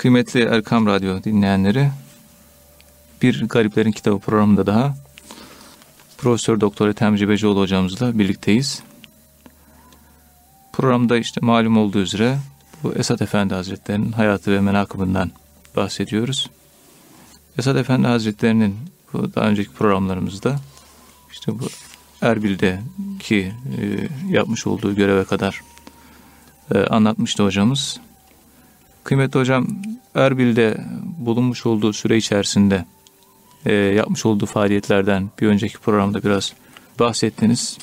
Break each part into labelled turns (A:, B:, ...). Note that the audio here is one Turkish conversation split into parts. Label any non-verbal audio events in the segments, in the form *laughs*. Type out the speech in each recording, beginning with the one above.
A: Kıymetli Erkam Radyo dinleyenleri, bir Gariplerin Kitabı programında daha Profesör Doktor Ethem Cebecioğlu hocamızla birlikteyiz. Programda işte malum olduğu üzere bu Esat Efendi Hazretleri'nin hayatı ve menakıbından bahsediyoruz. Esat Efendi Hazretleri'nin bu daha önceki programlarımızda işte bu Erbil'deki e, yapmış olduğu göreve kadar e, anlatmıştı hocamız. Kıymetli hocam Erbil'de bulunmuş olduğu süre içerisinde e, yapmış olduğu faaliyetlerden bir önceki programda biraz bahsettiniz.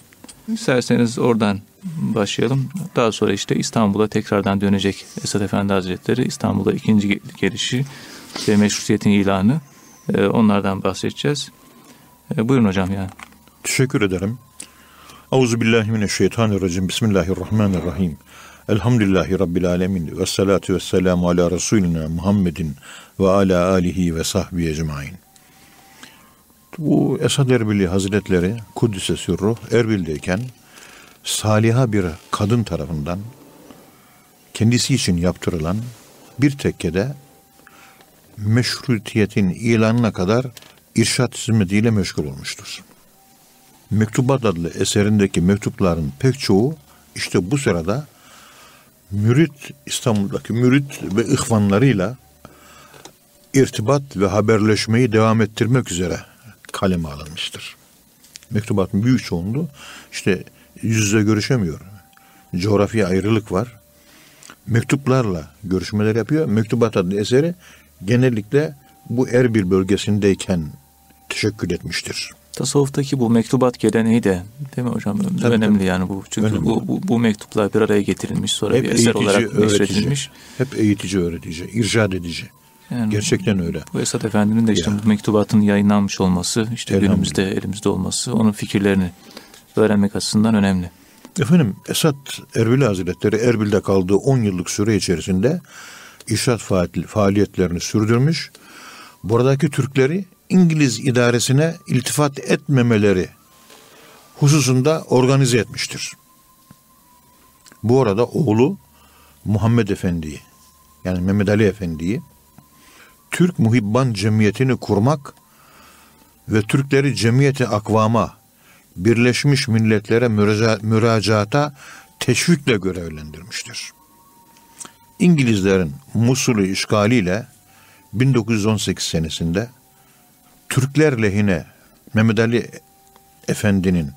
A: İsterseniz oradan başlayalım. Daha sonra işte İstanbul'a tekrardan dönecek Esad Efendi Hazretleri. İstanbul'a ikinci gelişi ve meşrutiyetin ilanı. E, onlardan bahsedeceğiz. E, buyurun hocam yani.
B: Teşekkür ederim. Euzubillahimineşşeytanirracim. Bismillahirrahmanirrahim. Elhamdülillahi Rabbil alemin. Ve salatu ve selamu ala Resulina Muhammedin ve ala alihi ve sahbihi ecmain. Bu Esad Erbili Hazretleri Kuddise Sürruh Erbil'deyken saliha bir kadın tarafından kendisi için yaptırılan bir tekkede meşrutiyetin ilanına kadar irşat hizmetiyle meşgul olmuştur. Mektubat adlı eserindeki mektupların pek çoğu işte bu sırada mürit İstanbul'daki mürit ve ihvanlarıyla irtibat ve haberleşmeyi devam ettirmek üzere kaleme alınmıştır. Mektubatın büyük çoğunluğu işte yüz yüze görüşemiyor. Coğrafya ayrılık var. Mektuplarla görüşmeler yapıyor. Mektubat adlı eseri genellikle bu Erbil bölgesindeyken teşekkür etmiştir.
A: Tasavvuftaki bu mektubat geleneği de değil mi hocam? Tabii, önemli tabii. yani bu. Çünkü önemli. bu, bu, bu mektuplar bir araya getirilmiş sonra hep bir eser olarak neşredilmiş.
B: Hep eğitici, öğretici, irşad edici. Yani Gerçekten öyle.
A: Bu Esat Efendi'nin de işte ya. bu mektubatın yayınlanmış olması, işte günümüzde elimizde olması, onun fikirlerini öğrenmek açısından önemli.
B: Efendim Esat Erbil Hazretleri Erbil'de kaldığı 10 yıllık süre içerisinde irşat faaliyetlerini sürdürmüş. Buradaki Türkleri İngiliz idaresine iltifat etmemeleri hususunda organize etmiştir. Bu arada oğlu Muhammed Efendi'yi yani Mehmet Ali Efendi'yi Türk Muhibban Cemiyeti'ni kurmak ve Türkleri cemiyeti akvama, Birleşmiş Milletler'e müracaata teşvikle görevlendirmiştir. İngilizlerin Musul'ü işgaliyle 1918 senesinde Türkler lehine Mehmet Ali Efendi'nin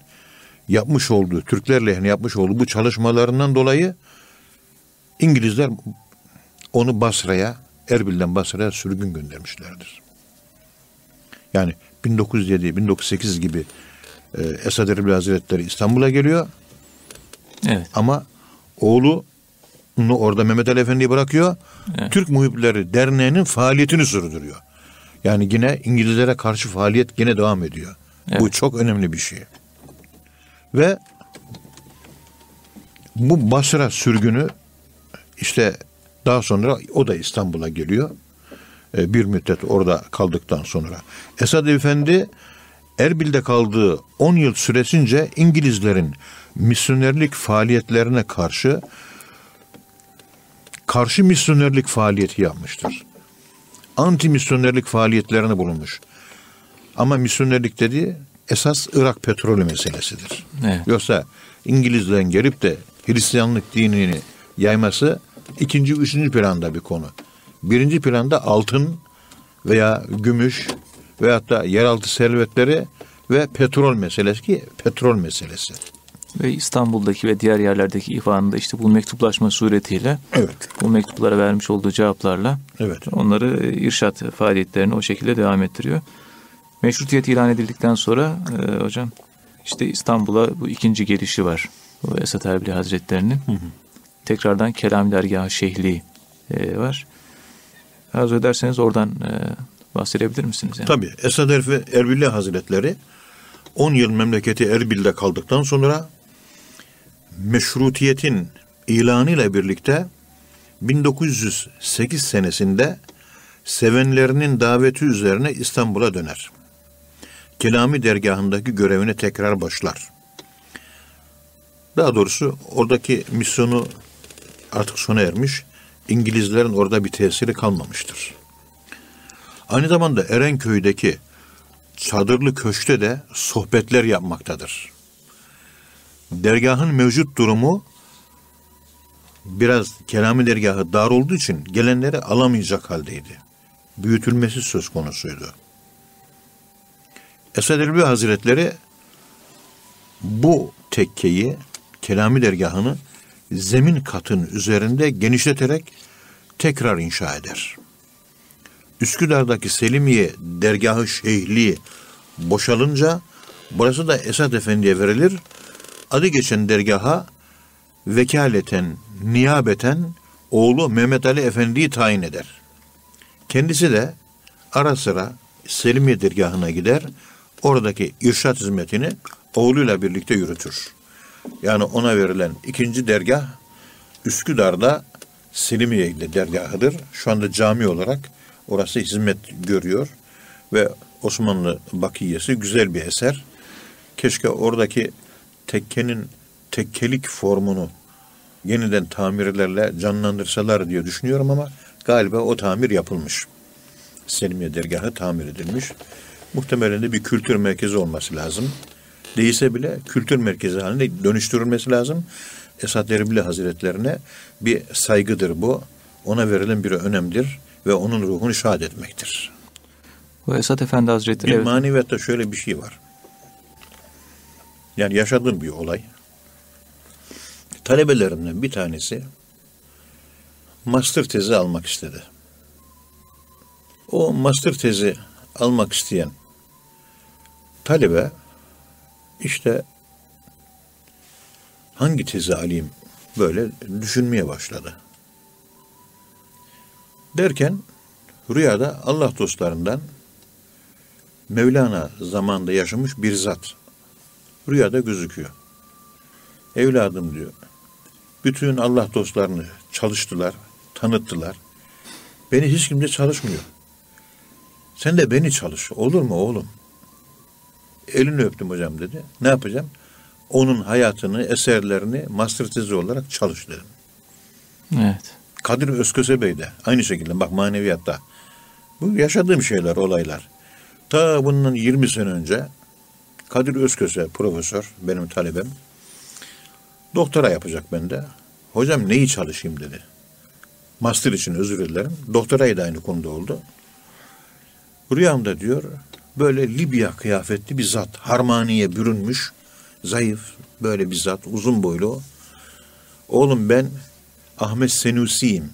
B: yapmış olduğu, Türkler lehine yapmış olduğu bu çalışmalarından dolayı İngilizler onu Basra'ya, Erbil'den Basra'ya sürgün göndermişlerdir. Yani 1907, 1908 gibi e, Esad Erbil Hazretleri İstanbul'a geliyor. Evet. Ama oğlu orada Mehmet Ali Efendi'yi bırakıyor. Evet. Türk Muhipleri Derneği'nin faaliyetini sürdürüyor. Yani yine İngilizlere karşı faaliyet yine devam ediyor. Evet. Bu çok önemli bir şey. Ve bu Basra sürgünü işte daha sonra o da İstanbul'a geliyor. Ee, bir müddet orada kaldıktan sonra. Esad Efendi Erbil'de kaldığı 10 yıl süresince İngilizlerin misyonerlik faaliyetlerine karşı karşı misyonerlik faaliyeti yapmıştır anti misyonerlik faaliyetlerine bulunmuş. Ama misyonerlik dediği esas Irak petrolü meselesidir. Evet. Yoksa İngilizlerin gelip de Hristiyanlık dinini yayması ikinci, üçüncü planda bir konu. Birinci planda altın veya gümüş veyahut da yeraltı servetleri ve petrol meselesi ki petrol meselesi
A: ve İstanbul'daki ve diğer yerlerdeki ihvanında işte bu mektuplaşma suretiyle evet. bu mektuplara vermiş olduğu cevaplarla evet. onları e, irşat faaliyetlerini o şekilde devam ettiriyor. Meşrutiyet ilan edildikten sonra e, hocam işte İstanbul'a bu ikinci gelişi var. Bu Esat Erbili Hazretleri'nin. Tekrardan Kelam Dergahı Şehli e, var. Arzu ederseniz oradan e, bahsedebilir misiniz? Yani?
B: Tabii. Esad Erbili Hazretleri 10 yıl memleketi Erbil'de kaldıktan sonra meşrutiyetin ilanıyla birlikte 1908 senesinde sevenlerinin daveti üzerine İstanbul'a döner. Kelami dergahındaki görevine tekrar başlar. Daha doğrusu oradaki misyonu artık sona ermiş. İngilizlerin orada bir tesiri kalmamıştır. Aynı zamanda Erenköy'deki çadırlı köşkte de sohbetler yapmaktadır. Dergahın mevcut durumu biraz Kelami dergahı dar olduğu için gelenleri alamayacak haldeydi. Büyütülmesi söz konusuydu. Esad Erbil Hazretleri bu tekkeyi, Kelami dergahını zemin katın üzerinde genişleterek tekrar inşa eder. Üsküdar'daki Selimiye dergahı şeyhliği boşalınca burası da Esad Efendi'ye verilir. Adı geçen dergaha vekaleten, niyabeten oğlu Mehmet Ali Efendi'yi tayin eder. Kendisi de ara sıra Selimiye dergahına gider. Oradaki irşat hizmetini oğluyla birlikte yürütür. Yani ona verilen ikinci dergah Üsküdar'da Selimiye ile dergahıdır. Şu anda cami olarak orası hizmet görüyor ve Osmanlı bakiyesi güzel bir eser. Keşke oradaki tekkenin tekkelik formunu yeniden tamirlerle canlandırsalar diye düşünüyorum ama galiba o tamir yapılmış. Selimiye dergahı tamir edilmiş. Muhtemelen de bir kültür merkezi olması lazım. Değilse bile kültür merkezi haline dönüştürülmesi lazım. Esad Erbil Hazretlerine bir saygıdır bu. Ona verilen bir önemdir ve onun ruhunu şad etmektir.
A: Bu Esat Efendi Hazretleri...
B: Bir
A: evet.
B: maneviyatta şöyle bir şey var. Yani yaşadığım bir olay. Talebelerimden bir tanesi master tezi almak istedi. O master tezi almak isteyen talebe işte hangi tezi alayım böyle düşünmeye başladı. Derken rüyada Allah dostlarından Mevlana zamanında yaşamış bir zat rüyada gözüküyor. Evladım diyor. Bütün Allah dostlarını çalıştılar, tanıttılar. Beni hiç kimse çalışmıyor. Sen de beni çalış. Olur mu oğlum? Elini öptüm hocam dedi. Ne yapacağım? Onun hayatını, eserlerini master tezi olarak çalış dedim.
A: Evet.
B: Kadir Özköse Bey de aynı şekilde bak maneviyatta. Bu yaşadığım şeyler, olaylar. Ta bundan 20 sene önce Kadir Özköse profesör, benim talebem. Doktora yapacak bende. Hocam neyi çalışayım dedi. Master için özür dilerim. Doktorayı da aynı konuda oldu. Rüyamda diyor böyle Libya kıyafetli bir zat. Harmaniye bürünmüş. Zayıf böyle bir zat. Uzun boylu. Oğlum ben Ahmet Senusi'yim.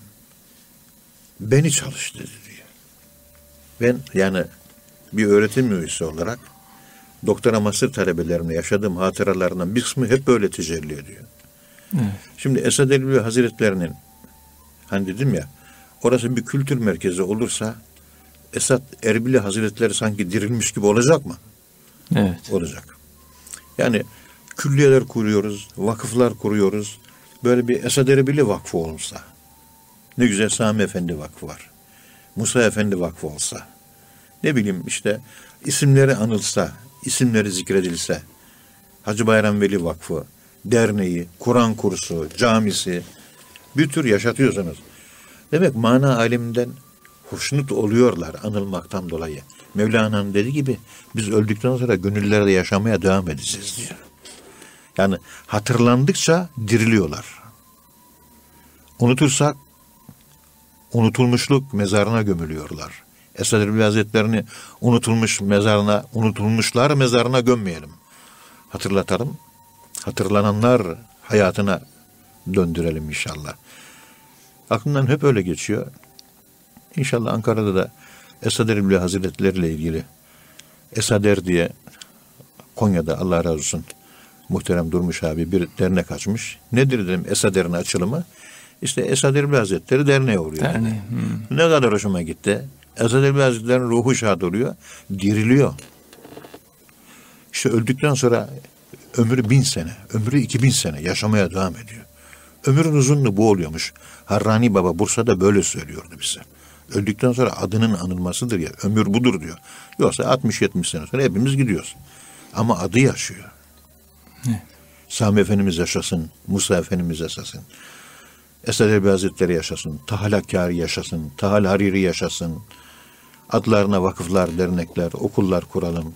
B: Beni çalış dedi diyor. Ben yani bir öğretim üyesi olarak doktora master talebelerimle yaşadığım hatıralarından bir kısmı hep böyle tecelli ediyor.
A: Evet.
B: Şimdi Esad Erbil Hazretlerinin hani dedim ya orası bir kültür merkezi olursa Esad Erbil Hazretleri sanki dirilmiş gibi olacak mı?
A: Evet.
B: Olacak. Yani külliyeler kuruyoruz, vakıflar kuruyoruz. Böyle bir Esad Erbili Vakfı olsa. Ne güzel Sami Efendi Vakfı var. Musa Efendi Vakfı olsa. Ne bileyim işte isimleri anılsa, isimleri zikredilse. Hacı Bayram Veli Vakfı, derneği, Kur'an kursu, camisi bir tür yaşatıyorsunuz. Demek mana aleminden hoşnut oluyorlar anılmaktan dolayı. Mevlana'nın dediği gibi biz öldükten sonra gönüllerde yaşamaya devam edeceğiz diyor. Yani hatırlandıkça diriliyorlar. Unutursak unutulmuşluk mezarına gömülüyorlar. Esad Erbil Hazretlerini unutulmuş mezarına, unutulmuşlar mezarına gömmeyelim. Hatırlatalım. Hatırlananlar hayatına döndürelim inşallah. Aklımdan hep öyle geçiyor. İnşallah Ankara'da da Esad Erbil Hazretleri ile ilgili Esader diye Konya'da Allah razı olsun muhterem Durmuş abi bir dernek açmış. Nedir dedim Esader'in açılımı? İşte Esad Erbil Hazretleri derneğe uğruyor.
A: Derneği, hmm.
B: Ne kadar hoşuma gitti. Esad Erbil Hazretleri'nin ruhu şad oluyor. Diriliyor. İşte öldükten sonra ömrü bin sene, ömrü iki bin sene yaşamaya devam ediyor. Ömrün uzunluğu bu oluyormuş. Harrani Baba Bursa'da böyle söylüyordu bize. Öldükten sonra adının anılmasıdır ya. Ömür budur diyor. Yoksa 60-70 sene sonra hepimiz gidiyoruz. Ama adı yaşıyor.
A: Evet.
B: Sami Efendimiz yaşasın. Musa Efendimiz yaşasın. Esad Erbil Hazretleri yaşasın, Tahal Hakkari yaşasın, Tahal Hariri yaşasın. Adlarına vakıflar, dernekler, okullar kuralım.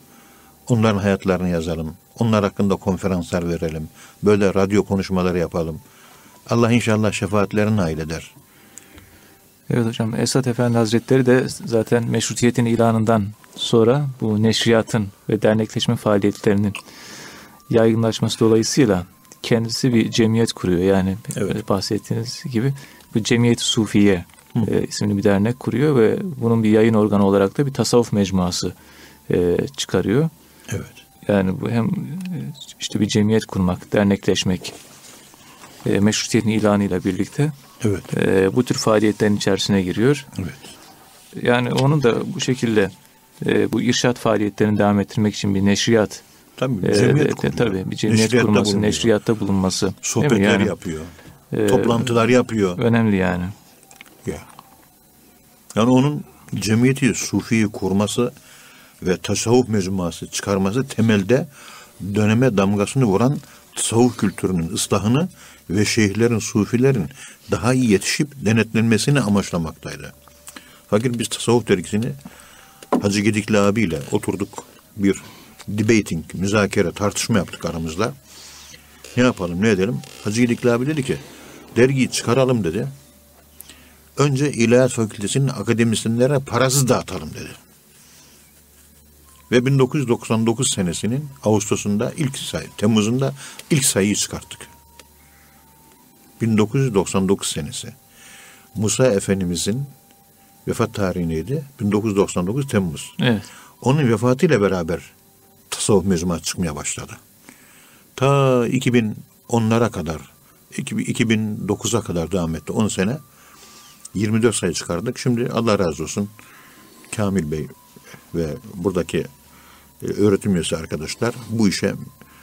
B: Onların hayatlarını yazalım. Onlar hakkında konferanslar verelim. Böyle radyo konuşmaları yapalım. Allah inşallah şefaatlerini nail eder.
A: Evet hocam Esat Efendi Hazretleri de zaten meşrutiyetin ilanından sonra bu neşriyatın ve dernekleşme faaliyetlerinin yaygınlaşması dolayısıyla kendisi bir cemiyet kuruyor. Yani
B: Evet.
A: bahsettiğiniz gibi bu Cemiyet Sufiye e, isimli bir dernek kuruyor ve bunun bir yayın organı olarak da bir tasavvuf mecmuası e, çıkarıyor.
B: Evet.
A: Yani bu hem e, işte bir cemiyet kurmak, dernekleşmek, e, meşrutiyetin ilanıyla birlikte
B: Evet.
A: e, bu tür faaliyetlerin içerisine giriyor.
B: Evet.
A: Yani onun da bu şekilde e, bu irşat faaliyetlerini devam ettirmek için bir neşriyat,
B: Tabii
A: e,
B: cemiyet
A: e,
B: kuruyor.
A: tabii bir cemiyet
B: Neşriyatta
A: kurması,
B: bulunuyor.
A: neşriyatta bulunması?
B: Sohbetler
A: Yani,
B: yapıyor.
A: e,
B: Toplantılar yapıyor.
A: önemli yani.
B: Ya. Yani onun cemiyeti sufiyi kurması ve tasavvuf mecmuası çıkarması temelde döneme damgasını vuran tasavvuf kültürünün ıslahını ve şeyhlerin, sufilerin daha iyi yetişip denetlenmesini amaçlamaktaydı. Fakir biz tasavvuf dergisini Hacı Gedikli abiyle oturduk bir debating, müzakere, tartışma yaptık aramızda. Ne yapalım, ne edelim? Hacı Gedikli abi dedi ki, dergiyi çıkaralım dedi. Önce İlahiyat Fakültesi'nin akademisyenlere parasız dağıtalım dedi. Ve 1999 senesinin Ağustos'unda ilk sayı, Temmuz'unda ilk sayıyı çıkarttık. 1999 senesi. Musa Efendimizin vefat tarihi neydi? 1999 Temmuz.
A: Evet.
B: Onun vefatıyla beraber tasavvuf mecmuası çıkmaya başladı. Ta 2010'lara kadar, 2009'a kadar devam etti. 10 sene 24 sayı çıkardık. Şimdi Allah razı olsun Kamil Bey ve buradaki e, öğretim üyesi arkadaşlar bu işe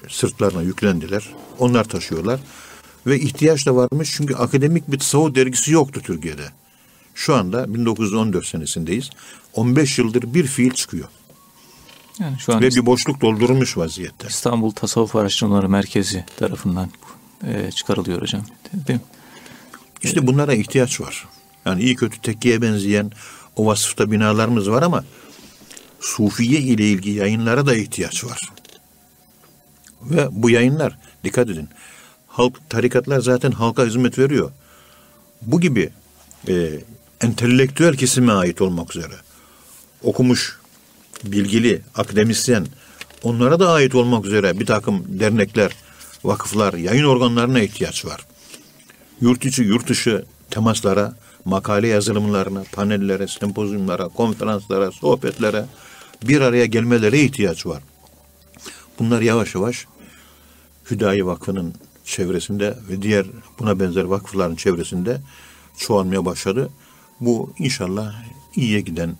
B: sırtlarına yüklendiler. Onlar taşıyorlar. Ve ihtiyaç da varmış çünkü akademik bir tasavvuf dergisi yoktu Türkiye'de. Şu anda 1914 senesindeyiz. 15 yıldır bir fiil çıkıyor.
A: Yani şu an
B: Ve bir boşluk doldurulmuş vaziyette.
A: İstanbul Tasavvuf Araştırmaları Merkezi tarafından e, çıkarılıyor hocam. Değil mi?
B: İşte bunlara ihtiyaç var. Yani iyi kötü tekkiye benzeyen o vasıfta binalarımız var ama Sufiye ile ilgili yayınlara da ihtiyaç var. Ve bu yayınlar dikkat edin. Halk tarikatlar zaten halka hizmet veriyor. Bu gibi e, entelektüel kesime ait olmak üzere okumuş, bilgili, akademisyen onlara da ait olmak üzere bir takım dernekler, vakıflar, yayın organlarına ihtiyaç var. Yurt içi, yurt dışı temaslara, makale yazılımlarına, panellere, sempozyumlara, konferanslara, sohbetlere bir araya gelmelere ihtiyaç var. Bunlar yavaş yavaş Hüdayi Vakfı'nın çevresinde ve diğer buna benzer vakıfların çevresinde çoğalmaya başladı. Bu inşallah iyiye giden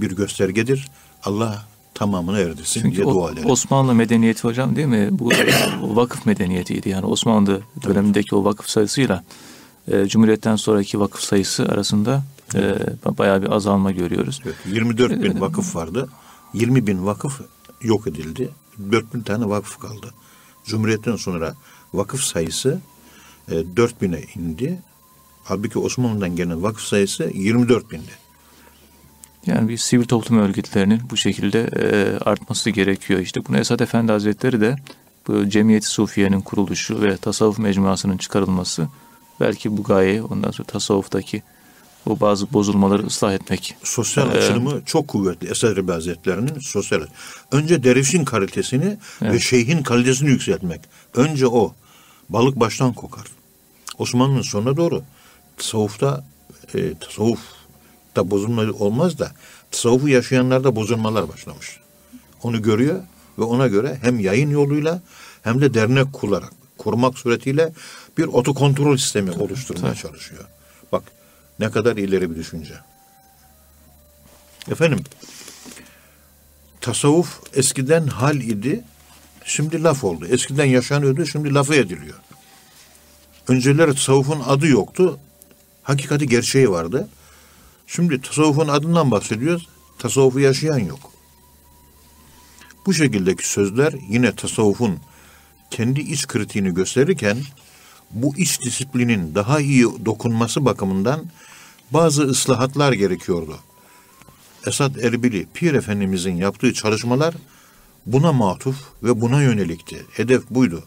B: bir göstergedir. Allah tamamını erdirsin
A: Çünkü
B: diye dua edelim.
A: Osmanlı medeniyeti hocam değil mi? Bu *coughs* vakıf medeniyetiydi. Yani Osmanlı dönemindeki o vakıf sayısıyla e, Cumhuriyet'ten sonraki vakıf sayısı arasında e, bayağı bir azalma görüyoruz.
B: Evet, 24 bin vakıf vardı. 20 bin vakıf yok edildi. 4 bin tane vakıf kaldı. Cumhuriyetten sonra vakıf sayısı e, 4 bine indi. Halbuki Osmanlı'dan gelen vakıf sayısı 24 bindi.
A: Yani bir sivil toplum örgütlerinin bu şekilde e, artması gerekiyor. İşte bunu Esad Efendi Hazretleri de bu Cemiyeti Sufiye'nin kuruluşu ve tasavvuf mecmuasının çıkarılması belki bu gaye ondan sonra tasavvuftaki o bazı bozulmaları ıslah etmek.
B: Sosyal
A: Ee,
B: açılımı çok kuvvetli Esad Erbil Hazretleri'nin sosyal. Önce dervişin kalitesini ve
A: Evet.
B: şeyhin kalitesini yükseltmek. Önce o. Balık baştan kokar. Osmanlı'nın sonuna doğru tasavvufta e, tasavvufta bozulma olmaz da tasavvufu yaşayanlarda bozulmalar başlamış. Onu görüyor ve ona göre hem yayın yoluyla hem de dernek kurarak, kurmak suretiyle bir otokontrol sistemi oluşturmaya
A: tabii.
B: çalışıyor. Bak ne kadar ileri bir düşünce. Efendim, tasavvuf eskiden hal idi, şimdi laf oldu. Eskiden yaşanıyordu, şimdi lafı ediliyor. Önceleri tasavvufun adı yoktu, hakikati gerçeği vardı. Şimdi tasavvufun adından bahsediyoruz, tasavvufu yaşayan yok. Bu şekildeki sözler yine tasavvufun kendi iç kritiğini gösterirken bu iç disiplinin daha iyi dokunması bakımından bazı ıslahatlar gerekiyordu. Esad Erbili, Pir Efendimizin yaptığı çalışmalar buna matuf ve buna yönelikti. Hedef buydu.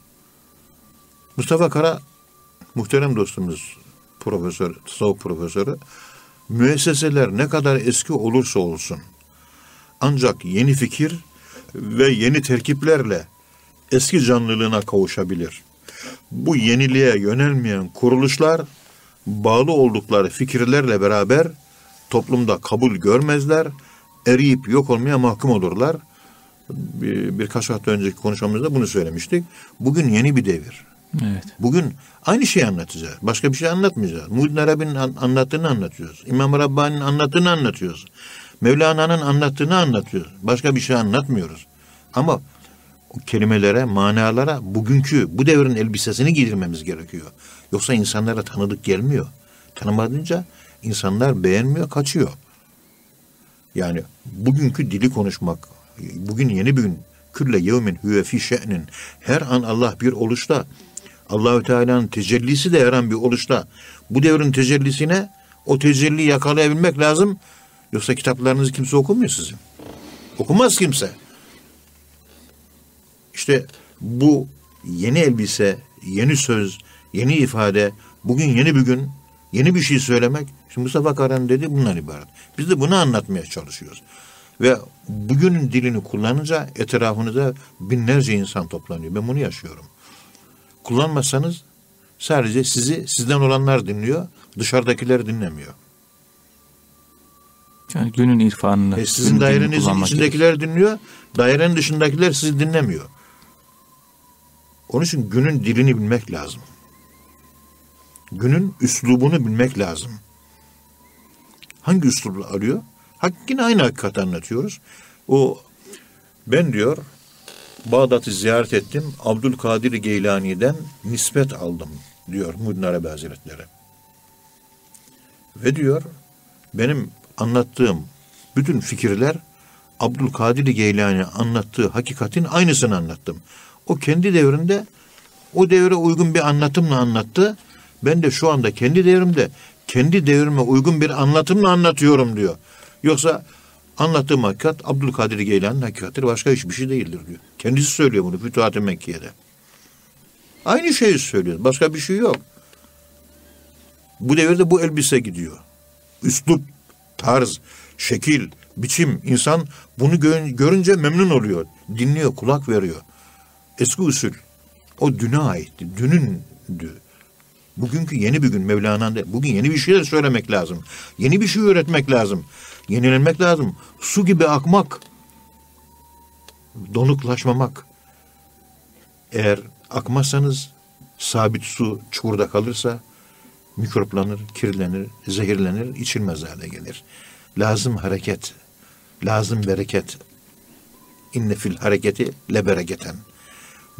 B: Mustafa Kara, muhterem dostumuz, profesör, tasavvuf profesörü, müesseseler ne kadar eski olursa olsun, ancak yeni fikir ve yeni terkiplerle eski canlılığına kavuşabilir. Bu yeniliğe yönelmeyen kuruluşlar bağlı oldukları fikirlerle beraber toplumda kabul görmezler, eriyip yok olmaya mahkum olurlar. Bir, birkaç hafta önceki konuşmamızda bunu söylemiştik. Bugün yeni bir devir.
A: Evet.
B: Bugün aynı şeyi anlatacağız. Başka bir şey anlatmayacağız. Muhyiddin Arabi'nin anlattığını anlatıyoruz. İmam Rabbani'nin anlattığını anlatıyoruz. Mevlana'nın anlattığını anlatıyoruz. Başka bir şey anlatmıyoruz. Ama kelimelere, manalara bugünkü bu devrin elbisesini giydirmemiz gerekiyor. Yoksa insanlara tanıdık gelmiyor. Tanımadınca insanlar beğenmiyor, kaçıyor. Yani bugünkü dili konuşmak, bugün yeni bir gün, külle yevmin huve fi şe'nin, her an Allah bir oluşta, Allahü Teala'nın tecellisi de her an bir oluşta. Bu devrin tecellisine o tecelliyi yakalayabilmek lazım. Yoksa kitaplarınızı kimse okumuyor sizin. Okumaz kimse. İşte bu yeni elbise, yeni söz, yeni ifade, bugün yeni bir gün, yeni bir şey söylemek. Şimdi Mustafa Karan dedi bundan ibaret. Biz de bunu anlatmaya çalışıyoruz. Ve bugünün dilini kullanınca etrafınıza binlerce insan toplanıyor. Ben bunu yaşıyorum. Kullanmazsanız sadece sizi sizden olanlar dinliyor, dışarıdakiler dinlemiyor.
A: Yani günün irfanını.
B: E sizin dairenizin içindekiler gerekir. dinliyor, dairenin dışındakiler sizi dinlemiyor. Onun için günün dilini bilmek lazım. Günün üslubunu bilmek lazım. Hangi üslubu arıyor? Hak, yine aynı hakikati anlatıyoruz. O ben diyor Bağdat'ı ziyaret ettim. Abdülkadir Geylani'den nispet aldım diyor Muhyiddin Arabi Hazretleri. Ve diyor benim anlattığım bütün fikirler Abdülkadir Geylani anlattığı hakikatin aynısını anlattım. O kendi devrinde o devre uygun bir anlatımla anlattı. Ben de şu anda kendi devrimde kendi devrime uygun bir anlatımla anlatıyorum diyor. Yoksa anlattığım hakikat Abdülkadir Geylani'nin hakikatidir başka hiçbir şey değildir diyor. Kendisi söylüyor bunu Fütuhat-ı Mekke'de. Aynı şeyi söylüyor. Başka bir şey yok. Bu devirde bu elbise gidiyor. Üslup, tarz, şekil, biçim. insan bunu görünce memnun oluyor. Dinliyor, kulak veriyor. Eski usul. O düne aitti. Dünündü. Bugünkü yeni bir gün Mevlana'nın bugün yeni bir şeyler söylemek lazım. Yeni bir şey öğretmek lazım. Yenilenmek lazım. Su gibi akmak. Donuklaşmamak. Eğer akmazsanız sabit su çukurda kalırsa mikroplanır, kirlenir, zehirlenir, içilmez hale gelir. Lazım hareket, lazım bereket. İnne fil hareketi le bereketen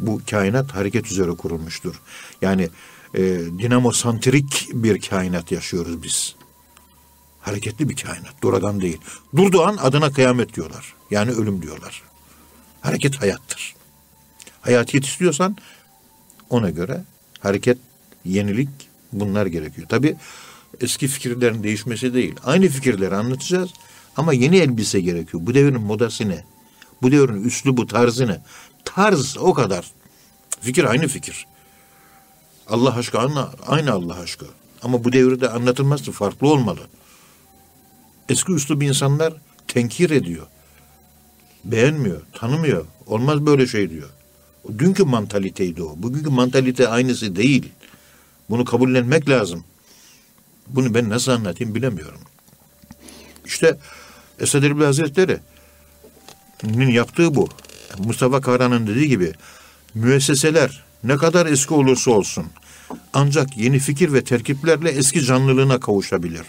B: bu kainat hareket üzere kurulmuştur. Yani e, dinamosantrik bir kainat yaşıyoruz biz. Hareketli bir kainat, duradan değil. Durduğu an adına kıyamet diyorlar. Yani ölüm diyorlar. Hareket hayattır. Hayatiyet istiyorsan ona göre hareket, yenilik bunlar gerekiyor. Tabi eski fikirlerin değişmesi değil. Aynı fikirleri anlatacağız ama yeni elbise gerekiyor. Bu devrin modası ne? Bu devrin üslubu, tarzı ne? Tarz o kadar. Fikir aynı fikir. Allah aşkı aynı, Allah aşkı. Ama bu devirde anlatılması farklı olmalı. Eski üslup insanlar tenkir ediyor. Beğenmiyor, tanımıyor. Olmaz böyle şey diyor. Dünkü mantaliteydi o. Bugünkü mantalite aynısı değil. Bunu kabullenmek lazım. Bunu ben nasıl anlatayım bilemiyorum. İşte Esad Erbil Hazretleri'nin yaptığı bu. Mustafa Kahraman'ın dediği gibi müesseseler ne kadar eski olursa olsun ancak yeni fikir ve terkiplerle eski canlılığına kavuşabilir.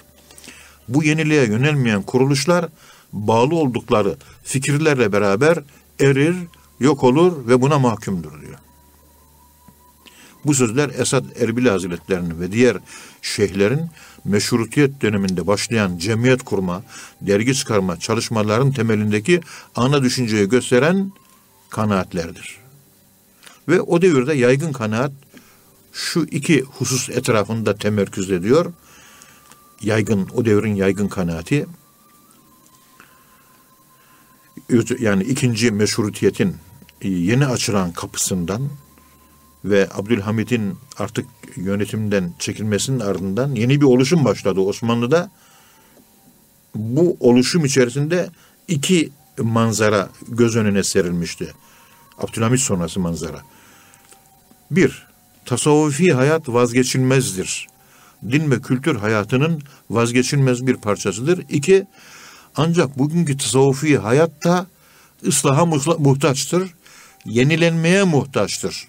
B: Bu yeniliğe yönelmeyen kuruluşlar bağlı oldukları fikirlerle beraber erir, yok olur ve buna mahkumdur diyor. Bu sözler Esad Erbil Hazretlerinin ve diğer şeyhlerin meşrutiyet döneminde başlayan cemiyet kurma, dergi çıkarma çalışmaların temelindeki ana düşünceyi gösteren kanaatlerdir. Ve o devirde yaygın kanaat şu iki husus etrafında temerküz ediyor. Yaygın, o devrin yaygın kanaati. Yani ikinci meşrutiyetin yeni açılan kapısından ve Abdülhamid'in artık yönetimden çekilmesinin ardından yeni bir oluşum başladı Osmanlı'da. Bu oluşum içerisinde iki manzara göz önüne serilmişti. Abdülhamid sonrası manzara. Bir, tasavvufi hayat vazgeçilmezdir. Din ve kültür hayatının vazgeçilmez bir parçasıdır. İki, ancak bugünkü tasavvufi hayat da ıslaha muhtaçtır, yenilenmeye muhtaçtır.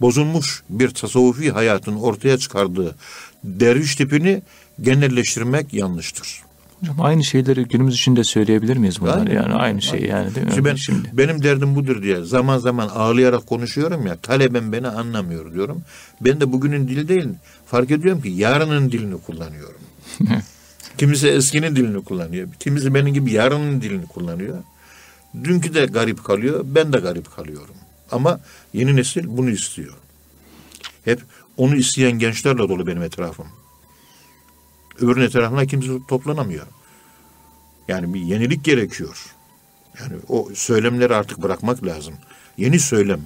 B: Bozulmuş bir tasavvufi hayatın ortaya çıkardığı derviş tipini genelleştirmek yanlıştır.
A: Hocam aynı şeyleri günümüz için de söyleyebilir miyiz bunlar? Yani, yani aynı şey yani değil mi?
B: Şimdi ben, Şimdi. Benim derdim budur diye zaman zaman ağlayarak konuşuyorum ya talebem beni anlamıyor diyorum. Ben de bugünün dili değil fark ediyorum ki yarının dilini kullanıyorum. *laughs* kimisi eskinin dilini kullanıyor. Kimisi benim gibi yarının dilini kullanıyor. Dünkü de garip kalıyor. Ben de garip kalıyorum. Ama yeni nesil bunu istiyor. Hep onu isteyen gençlerle dolu benim etrafım. Öbürünün etrafına kimse toplanamıyor. Yani bir yenilik gerekiyor. Yani o söylemleri artık bırakmak lazım. Yeni söylem.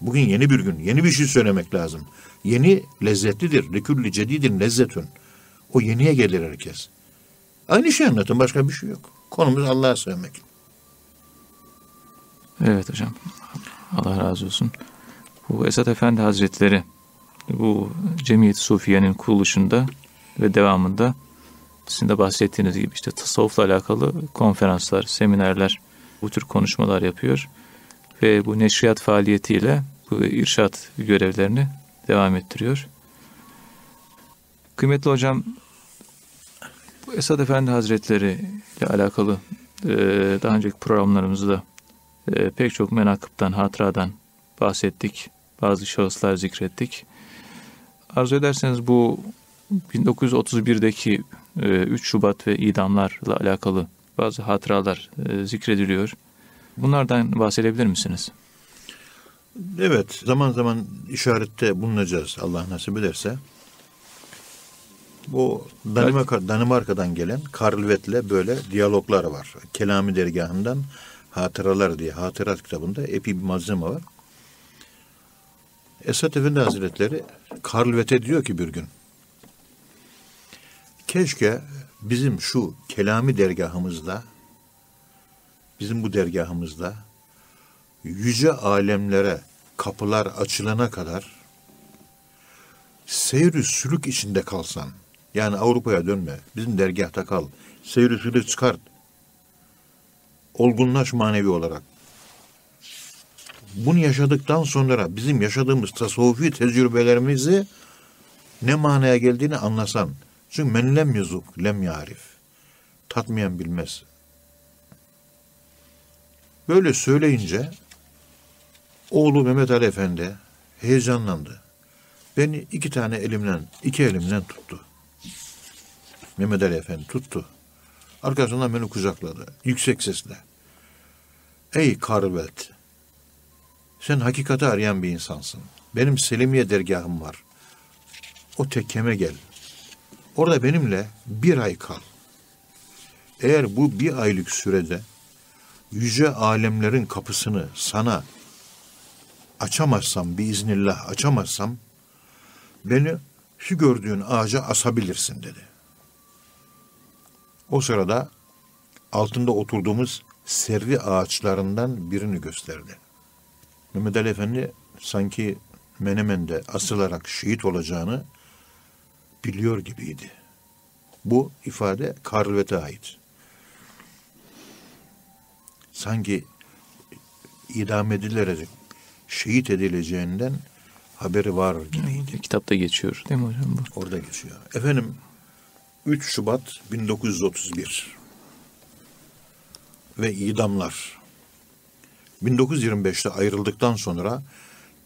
B: Bugün yeni bir gün. Yeni bir şey söylemek lazım. Yeni lezzetlidir. Likülli cedidin lezzetün. O yeniye gelir herkes. Aynı şey anlatın. Başka bir şey yok. Konumuz Allah'a sevmek.
A: Evet hocam. Allah razı olsun. Bu Esat Efendi Hazretleri bu Cemiyet Sufiye'nin kuruluşunda ve devamında sizin de bahsettiğiniz gibi işte tasavvufla alakalı konferanslar, seminerler, bu tür konuşmalar yapıyor. Ve bu neşriyat faaliyetiyle bu irşat görevlerini devam ettiriyor. Kıymetli hocam, Esad Efendi Hazretleri ile alakalı e, daha önceki programlarımızda e, pek çok menakıptan, hatıradan bahsettik. Bazı şahıslar zikrettik. Arzu ederseniz bu 1931'deki 3 e, Şubat ve idamlarla alakalı bazı hatıralar e, zikrediliyor. Bunlardan bahsedebilir misiniz?
B: Evet, zaman zaman işarette bulunacağız Allah nasip ederse. Bu Danimarka, Danimarka'dan gelen Karlvet'le böyle diyaloglar var. Kelami dergahından Hatıralar diye hatırat kitabında epi bir malzeme var. Esat Efendi Hazretleri Karlvet'e diyor ki bir gün Keşke bizim şu kelami dergahımızda, bizim bu dergahımızda yüce alemlere kapılar açılana kadar seyri sülük içinde kalsan, yani Avrupa'ya dönme, bizim dergahta kal, seyri sülük çıkart, olgunlaş manevi olarak. Bunu yaşadıktan sonra bizim yaşadığımız tasavvufi tecrübelerimizi ne manaya geldiğini anlasan, çünkü men lem yuzuk, lem yarif. Tatmayan bilmez. Böyle söyleyince oğlu Mehmet Ali Efendi heyecanlandı. Beni iki tane elimden, iki elimden tuttu. Mehmet Ali Efendi tuttu. Arkasından beni kucakladı. Yüksek sesle. Ey Karvet! Sen hakikati arayan bir insansın. Benim Selimiye dergahım var. O tekkeme gel. Orada benimle bir ay kal. Eğer bu bir aylık sürede yüce alemlerin kapısını sana açamazsam, biiznillah açamazsam, beni şu gördüğün ağaca asabilirsin dedi. O sırada altında oturduğumuz servi ağaçlarından birini gösterdi. Mehmet Ali Efendi sanki Menemen'de asılarak şehit olacağını biliyor gibiydi. Bu ifade Karlvet'e ait. Sanki idam edilerek şehit edileceğinden haberi var gibiydi.
A: Kitapta geçiyor değil mi hocam
B: bu? Orada geçiyor. Efendim 3 Şubat 1931 ve idamlar. 1925'te ayrıldıktan sonra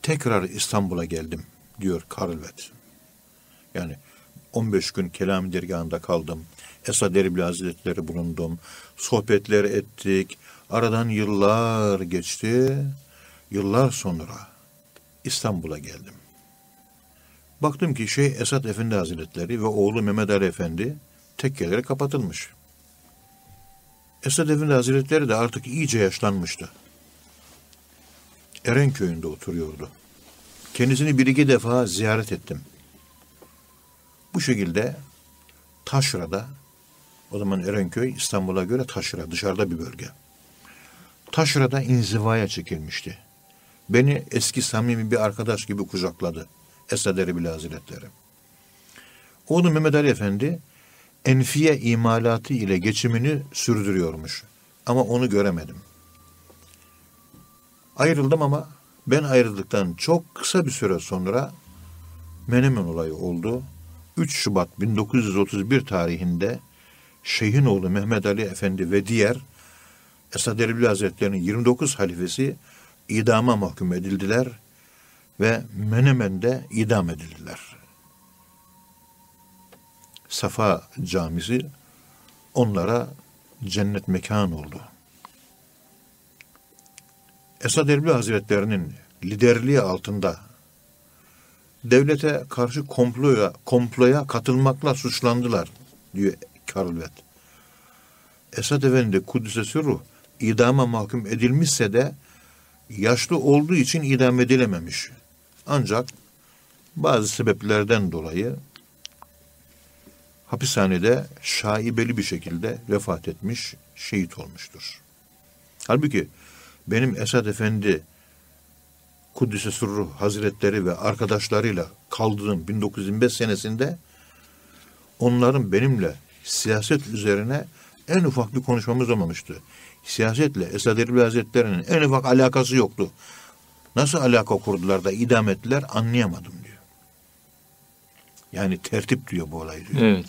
B: tekrar İstanbul'a geldim diyor Karlvet. Yani 15 gün Kelami dergahında kaldım. Esad Erbil Hazretleri bulundum. Sohbetler ettik. Aradan yıllar geçti. Yıllar sonra İstanbul'a geldim. Baktım ki şey Esat Efendi Hazretleri ve oğlu Mehmet Ali Efendi tekkeleri kapatılmış. Esat Efendi Hazretleri de artık iyice yaşlanmıştı. Erenköy'ünde oturuyordu. Kendisini bir iki defa ziyaret ettim. Bu şekilde Taşra'da, o zaman Erenköy İstanbul'a göre Taşra, dışarıda bir bölge. Taşra'da inzivaya çekilmişti. Beni eski samimi bir arkadaş gibi kucakladı. Esad Erbil Hazretleri. Oğlu Mehmet Ali Efendi enfiye imalatı ile geçimini sürdürüyormuş. Ama onu göremedim. Ayrıldım ama ben ayrıldıktan çok kısa bir süre sonra Menemen olayı oldu. 3 Şubat 1931 tarihinde Şeyhin oğlu Mehmet Ali Efendi ve diğer Esad Erbil Hazretleri'nin 29 halifesi idama mahkum edildiler ve Menemen'de idam edildiler. Safa Camisi onlara cennet mekan oldu. Esad Erbil Hazretleri'nin liderliği altında devlete karşı komploya, komploya katılmakla suçlandılar diyor Karlvet. Esad Efendi Kudüs'e sürru idama mahkum edilmişse de yaşlı olduğu için idam edilememiş. Ancak bazı sebeplerden dolayı hapishanede şaibeli bir şekilde vefat etmiş, şehit olmuştur. Halbuki benim Esad Efendi Kudüs'e Sürruh Hazretleri ve arkadaşlarıyla kaldığım 1925 senesinde onların benimle siyaset üzerine en ufak bir konuşmamız olmamıştı. Siyasetle Esad Erbil Hazretleri'nin en ufak alakası yoktu. Nasıl alaka kurdular da idam ettiler anlayamadım diyor. Yani tertip diyor bu olay diyor.
A: Evet.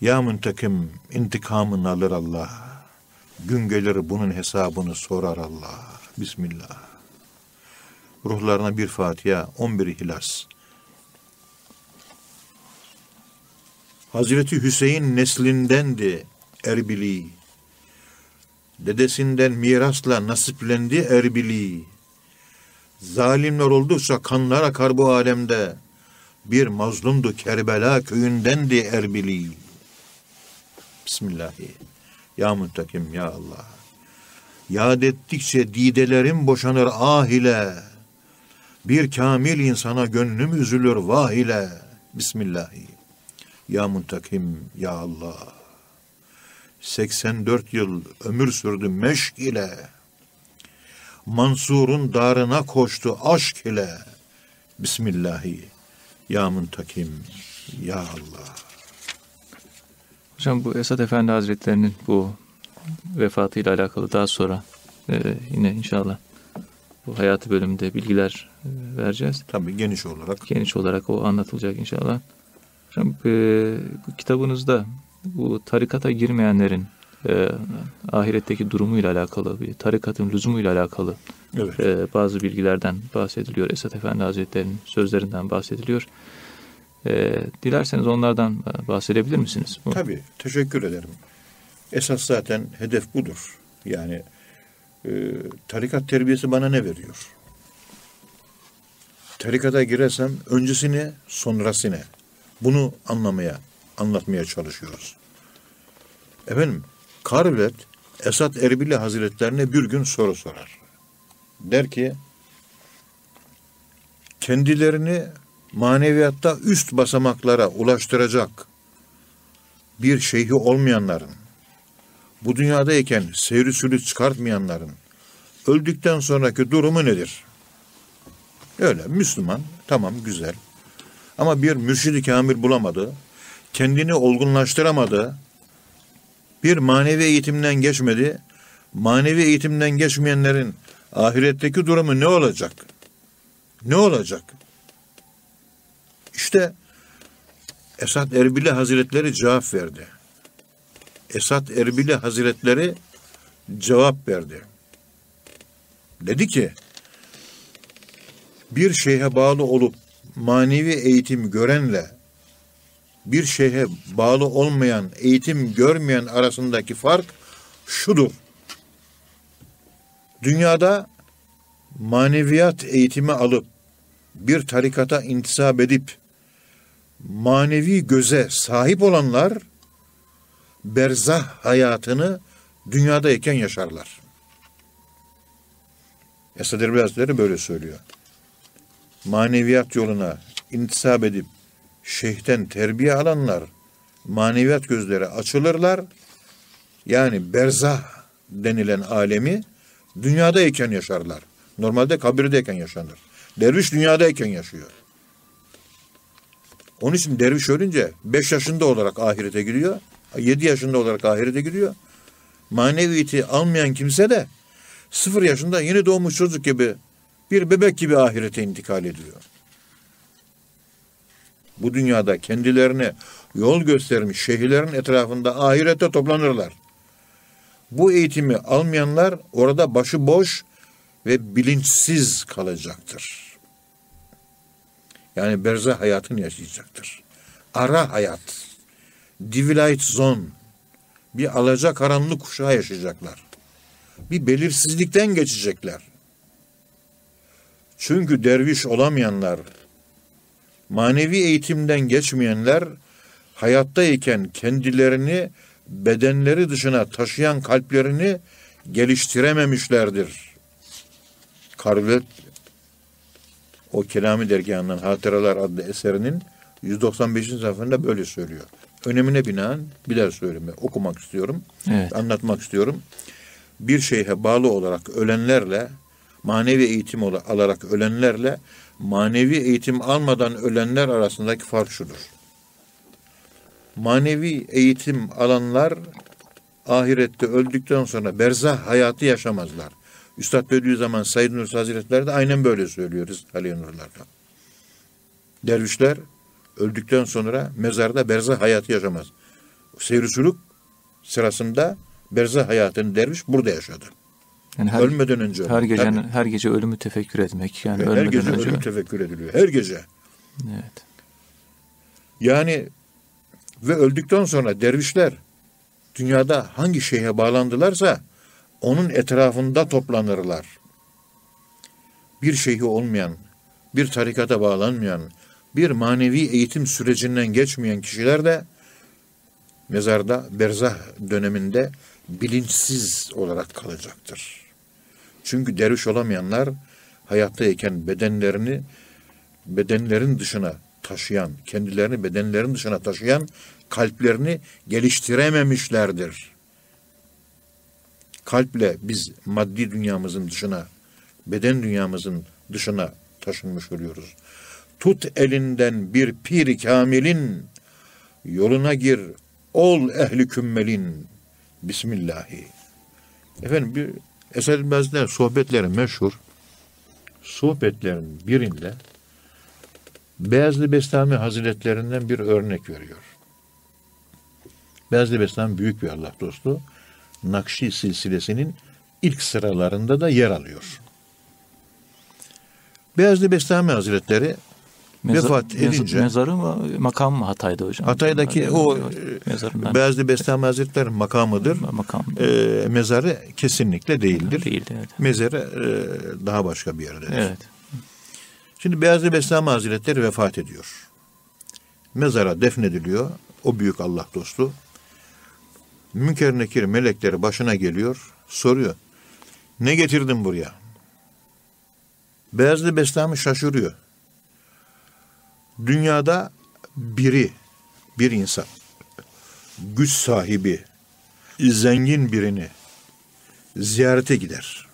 B: Ya müntekim intikamını alır Allah. Gün gelir bunun hesabını sorar Allah. Bismillah. Ruhlarına bir Fatiha, on bir İhlas. Hazreti Hüseyin neslindendi Erbili. Dedesinden mirasla nasiplendi Erbili. Zalimler oldukça kanlar akar bu alemde. Bir mazlumdu Kerbela köyündendi Erbili. Bismillahi. Ya muntakim ya Allah. Yad ettikçe didelerim boşanır ah ile. Bir kamil insana gönlüm üzülür vah ile. Bismillahi. Ya muntakim ya Allah. 84 yıl ömür sürdü meşk ile. Mansur'un darına koştu aşk ile. Bismillahi. Ya muntakim ya Allah.
A: Hocam bu Esad Efendi Hazretleri'nin bu vefatıyla alakalı daha sonra e, yine inşallah bu hayatı bölümünde bilgiler e, vereceğiz.
B: Tabii geniş olarak.
A: Geniş olarak o anlatılacak inşallah. Hocam e, kitabınızda bu tarikata girmeyenlerin e, ahiretteki durumuyla alakalı, bir tarikatın lüzumuyla alakalı
B: Evet.
A: e, bazı bilgilerden bahsediliyor. Esat Efendi Hazretleri'nin sözlerinden bahsediliyor. E, dilerseniz onlardan bahsedebilir misiniz?
B: Tabii, teşekkür ederim. Esas zaten hedef budur. Yani e, tarikat terbiyesi bana ne veriyor? Tarikata girersem öncesini, sonrasını bunu anlamaya, anlatmaya çalışıyoruz. Efendim, Karvet Esat Erbili Hazretlerine bir gün soru sorar. Der ki, kendilerini maneviyatta üst basamaklara ulaştıracak bir şeyhi olmayanların, bu dünyadayken seyri sülük çıkartmayanların öldükten sonraki durumu nedir? Öyle Müslüman, tamam güzel. Ama bir mürşidi kamil bulamadı, kendini olgunlaştıramadı, bir manevi eğitimden geçmedi, manevi eğitimden geçmeyenlerin ahiretteki durumu ne olacak? Ne olacak? İşte Esat Erbili Hazretleri cevap verdi. Esat Erbili Hazretleri cevap verdi. Dedi ki, bir şeyhe bağlı olup manevi eğitim görenle bir şeyhe bağlı olmayan, eğitim görmeyen arasındaki fark şudur. Dünyada maneviyat eğitimi alıp bir tarikata intisap edip manevi göze sahip olanlar berzah hayatını dünyadayken yaşarlar. Esad Erbil böyle söylüyor. Maneviyat yoluna intisap edip şeyhten terbiye alanlar maneviyat gözleri açılırlar. Yani berzah denilen alemi dünyadayken yaşarlar. Normalde kabirdeyken yaşanır. Derviş dünyadayken yaşıyor. Onun için derviş ölünce 5 yaşında olarak ahirete gidiyor. 7 yaşında olarak ahirete gidiyor. Maneviyeti almayan kimse de 0 yaşında yeni doğmuş çocuk gibi bir bebek gibi ahirete intikal ediyor. Bu dünyada kendilerine yol göstermiş şehirlerin etrafında ahirete toplanırlar. Bu eğitimi almayanlar orada başı boş ve bilinçsiz kalacaktır. Yani berzah hayatını yaşayacaktır. Ara hayat, Divilight zone, bir alaca karanlık kuşağı yaşayacaklar. Bir belirsizlikten geçecekler. Çünkü derviş olamayanlar, manevi eğitimden geçmeyenler hayattayken kendilerini bedenleri dışına taşıyan kalplerini geliştirememişlerdir. Karvet o Kelami Dergahı'ndan Hatıralar adlı eserinin 195. sayfasında böyle söylüyor. Önemine binaen bir daha söyleme okumak istiyorum.
A: Evet.
B: Anlatmak istiyorum. Bir şeyhe bağlı olarak ölenlerle manevi eğitim alarak ölenlerle manevi eğitim almadan ölenler arasındaki fark şudur. Manevi eğitim alanlar ahirette öldükten sonra berzah hayatı yaşamazlar. Üstad Bediüzzaman Said Nursi Hazretleri de aynen böyle söylüyoruz Aliye Nurlar'da. Dervişler öldükten sonra mezarda berzah hayatı yaşamaz. Seyrusuluk sırasında berzah hayatını derviş burada yaşadı.
A: Yani her,
B: Ölmeden önce.
A: Her gece her gece ölümü tefekkür etmek yani
B: her
A: ölmeden
B: gece
A: önce.
B: ölüm tefekkür ediliyor. Her gece.
A: Evet.
B: Yani ve öldükten sonra dervişler dünyada hangi şeye bağlandılarsa onun etrafında toplanırlar. Bir şeyhi olmayan, bir tarikata bağlanmayan, bir manevi eğitim sürecinden geçmeyen kişiler de mezarda berzah döneminde bilinçsiz olarak kalacaktır. Çünkü derviş olamayanlar hayattayken bedenlerini bedenlerin dışına taşıyan, kendilerini bedenlerin dışına taşıyan kalplerini geliştirememişlerdir. Kalple biz maddi dünyamızın dışına, beden dünyamızın dışına taşınmış oluyoruz. Tut elinden bir pir kamilin, yoluna gir, ol ehli kümmelin. Bismillahi. Efendim bir Esad Bezler sohbetleri meşhur. Sohbetlerin birinde Beyazlı Bestami Hazretlerinden bir örnek veriyor. Beyazlı Bestami büyük bir Allah dostu. Nakşi silsilesinin ilk sıralarında da yer alıyor. Beyazlı Bestami Hazretleri
A: Meza-
B: vefat edince
A: mezarı mı makam mı Hatay'da hocam?
B: Hatay'daki o
A: mezarından
B: Beyazlı Bestami Hazretleri makamıdır.
A: makam
B: Ee, mezarı kesinlikle değildir.
A: değildi. Evet.
B: Mezarı e, daha başka bir yerdedir.
A: evet.
B: Şimdi Beyazlı Bestami Hazretleri vefat ediyor. Mezara defnediliyor. O büyük Allah dostu. Münker nekir melekleri başına geliyor. Soruyor. Ne getirdin buraya? Beyazlı Bestami şaşırıyor. Dünyada biri, bir insan, güç sahibi, zengin birini ziyarete gider.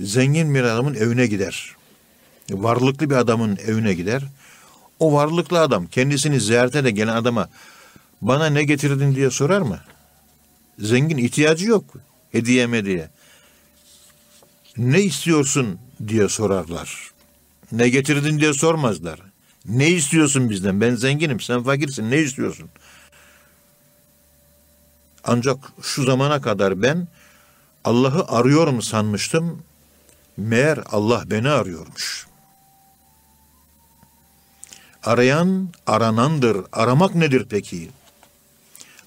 B: Zengin bir adamın evine gider. Varlıklı bir adamın evine gider. O varlıklı adam kendisini ziyarete de gelen adama bana ne getirdin diye sorar mı? Zengin ihtiyacı yok hediye diye. Ne istiyorsun diye sorarlar. Ne getirdin diye sormazlar. Ne istiyorsun bizden? Ben zenginim, sen fakirsin. Ne istiyorsun? Ancak şu zamana kadar ben Allah'ı arıyorum sanmıştım. Meğer Allah beni arıyormuş. Arayan aranandır. Aramak nedir peki?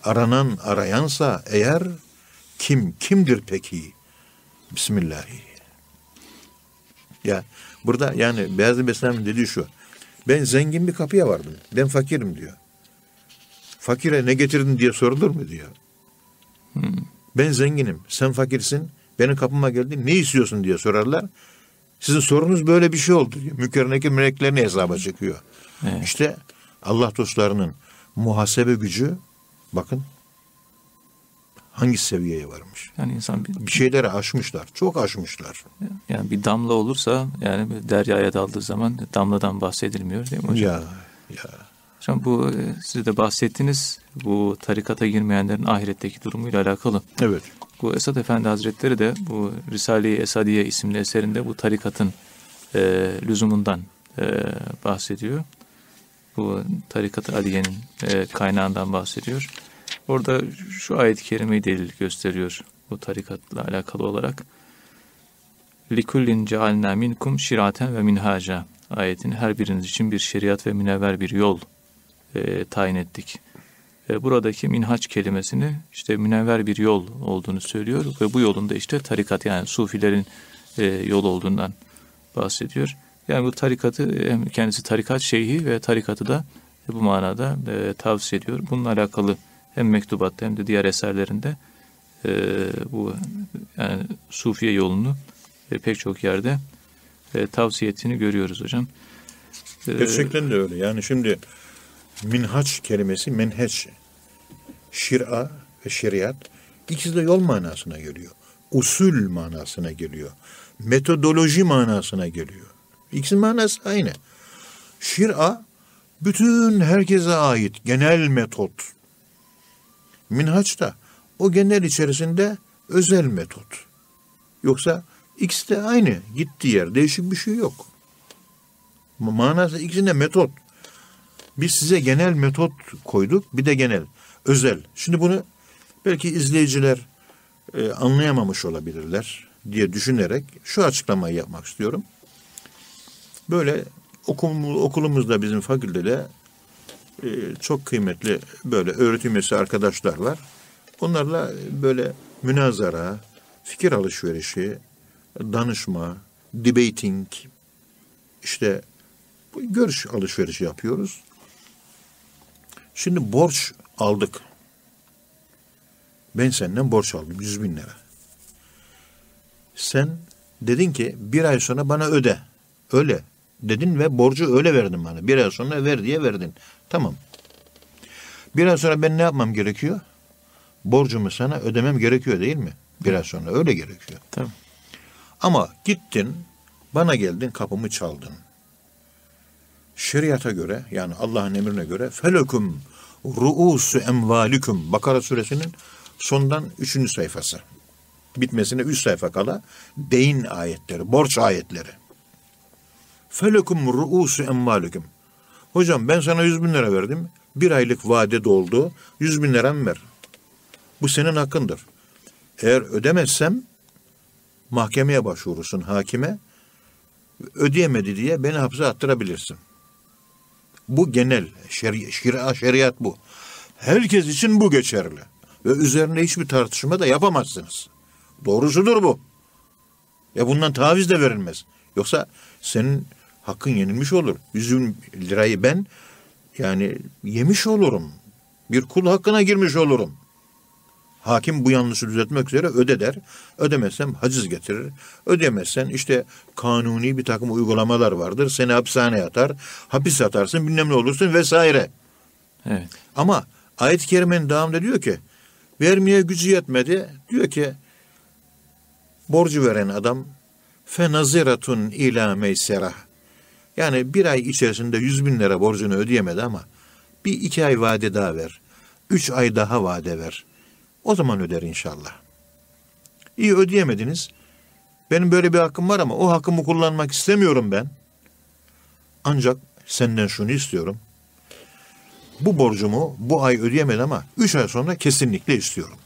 B: Aranan arayansa eğer kim kimdir peki? Bismillahirrahmanirrahim. Ya burada yani Beyazlı Beslen'in dediği şu. Ben zengin bir kapıya vardım. Ben fakirim diyor. Fakire ne getirdin diye sorulur mu diyor. Ben zenginim. Sen fakirsin. Benim kapıma geldin. Ne istiyorsun diye sorarlar. Sizin sorunuz böyle bir şey oldu diyor. Mükerreke meleklerini hesaba çekiyor.
A: Evet.
B: İşte Allah dostlarının muhasebe gücü bakın hangi seviyeye varmış.
A: Yani insan bir,
B: Bir şeyleri aşmışlar. Çok aşmışlar.
A: yani bir damla olursa yani bir deryaya daldığı zaman damladan bahsedilmiyor değil mi hocam?
B: Ya ya
A: Hocam bu e, siz de bahsettiniz bu tarikata girmeyenlerin ahiretteki durumuyla alakalı.
B: evet.
A: Bu Esad Efendi Hazretleri de bu Risale-i Esadiye isimli eserinde bu tarikatın e, lüzumundan e, bahsediyor. Bu tarikat-ı Aliye'nin e, kaynağından bahsediyor. Orada şu ayet-i kerimeyi delil gösteriyor bu tarikatla alakalı olarak. لِكُلِّنْ جَعَلْنَا مِنْكُمْ şiraten ve minhaca ayetin her biriniz için bir şeriat ve münevver bir yol e, tayin ettik. E, buradaki minhaç kelimesini işte münevver bir yol olduğunu söylüyor ve bu yolun da işte tarikat yani sufilerin e, yol olduğundan bahsediyor. Yani bu tarikatı hem kendisi tarikat şeyhi ve tarikatı da bu manada e, tavsiye ediyor. Bununla alakalı hem mektubatta hem de diğer eserlerinde e, bu yani sufiye yolunu e, pek çok yerde e, tavsiye görüyoruz hocam. E,
B: Gerçekten de öyle. Yani şimdi minhaç kelimesi menheç. Şir'a ve şeriat ikisi de yol manasına geliyor. Usul manasına geliyor. Metodoloji manasına geliyor. İkisinin manası aynı. Şir'a bütün herkese ait genel metot. Minhaç da o genel içerisinde özel metot. Yoksa ikisi de aynı. Gittiği yer değişik bir şey yok. Manası ikisinde metot. Biz size genel metot koyduk, bir de genel, özel. Şimdi bunu belki izleyiciler e, anlayamamış olabilirler diye düşünerek şu açıklamayı yapmak istiyorum. Böyle okulumuz, okulumuzda bizim fakültede e, çok kıymetli böyle öğretim üyesi arkadaşlar var. Onlarla böyle münazara, fikir alışverişi, danışma, debating, işte görüş alışverişi yapıyoruz. Şimdi borç aldık. Ben senden borç aldım 100 bin lira. Sen dedin ki bir ay sonra bana öde. Öyle dedin ve borcu öyle verdin bana. Bir ay sonra ver diye verdin. Tamam. Bir ay sonra ben ne yapmam gerekiyor? Borcumu sana ödemem gerekiyor değil mi? Bir ay sonra öyle gerekiyor.
A: Tabii.
B: Ama gittin, bana geldin, kapımı çaldın. Şeriata göre, yani Allah'ın emrine göre felekum ruusu emvalikum Bakara suresinin sondan üçüncü sayfası. Bitmesine üç sayfa kala deyin ayetleri, borç ayetleri. Felekum ruusu emvalikum. Hocam ben sana yüz bin lira verdim. Bir aylık vade doldu. Yüz bin liram ver. Bu senin hakkındır. Eğer ödemezsem mahkemeye başvurursun hakime. Ödeyemedi diye beni hapse attırabilirsin. Bu genel şeri, şria, şeriat bu. Herkes için bu geçerli. Ve üzerine hiçbir tartışma da yapamazsınız. Doğrusudur bu. Ya bundan taviz de verilmez. Yoksa senin hakkın yenilmiş olur. Yüzün lirayı ben yani yemiş olurum. Bir kul hakkına girmiş olurum. Hakim bu yanlışı düzeltmek üzere öde der. Ödemezsem haciz getirir. Ödemezsen işte kanuni bir takım uygulamalar vardır. Seni hapishaneye atar. Hapis atarsın bilmem ne olursun vesaire.
A: Evet.
B: Ama ayet-i kerimenin devamında diyor ki vermeye gücü yetmedi. Diyor ki borcu veren adam fenaziratun ila meysera. Yani bir ay içerisinde yüz bin lira borcunu ödeyemedi ama bir iki ay vade daha ver. Üç ay daha vade ver. O zaman öder inşallah. İyi ödeyemediniz. Benim böyle bir hakkım var ama o hakkımı kullanmak istemiyorum ben. Ancak senden şunu istiyorum. Bu borcumu bu ay ödeyemedim ama üç ay sonra kesinlikle istiyorum.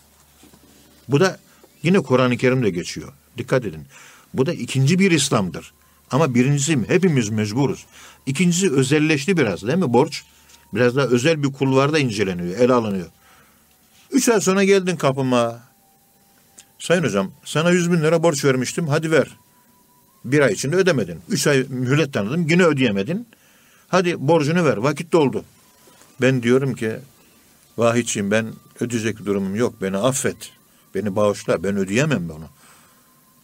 B: Bu da yine Kur'an-ı Kerim'de geçiyor. Dikkat edin. Bu da ikinci bir İslam'dır. Ama birincisi hepimiz mecburuz. İkincisi özelleşti biraz değil mi borç? Biraz daha özel bir kulvarda inceleniyor, ele alınıyor. Üç ay sonra geldin kapıma. Sayın hocam sana yüz bin lira borç vermiştim hadi ver. Bir ay içinde ödemedin. Üç ay mühlet tanıdım yine ödeyemedin. Hadi borcunu ver vakit doldu. Ben diyorum ki vahidçiyim ben ödeyecek durumum yok beni affet. Beni bağışla ben ödeyemem bunu.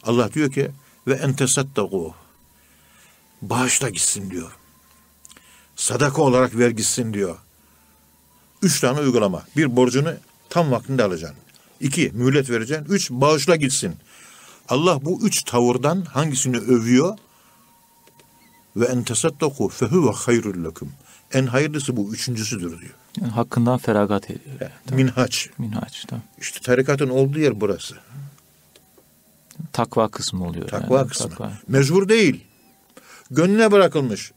B: Allah diyor ki ve entesattaku bağışla gitsin diyor. Sadaka olarak ver gitsin diyor. Üç tane uygulama. Bir borcunu tam vaktinde alacaksın. İki mühlet vereceksin. Üç bağışla gitsin. Allah bu üç tavırdan hangisini övüyor? Ve entesattaku fehuve hayrul lekum. En hayırlısı bu üçüncüsüdür diyor.
A: Yani hakkından feragat ediyor.
B: Yani, minhaç.
A: Minhaç tamam.
B: İşte tarikatın olduğu yer burası.
A: Takva kısmı oluyor.
B: Takva
A: yani.
B: kısmı.
A: Takva.
B: Mecbur değil. Gönlüne bırakılmış.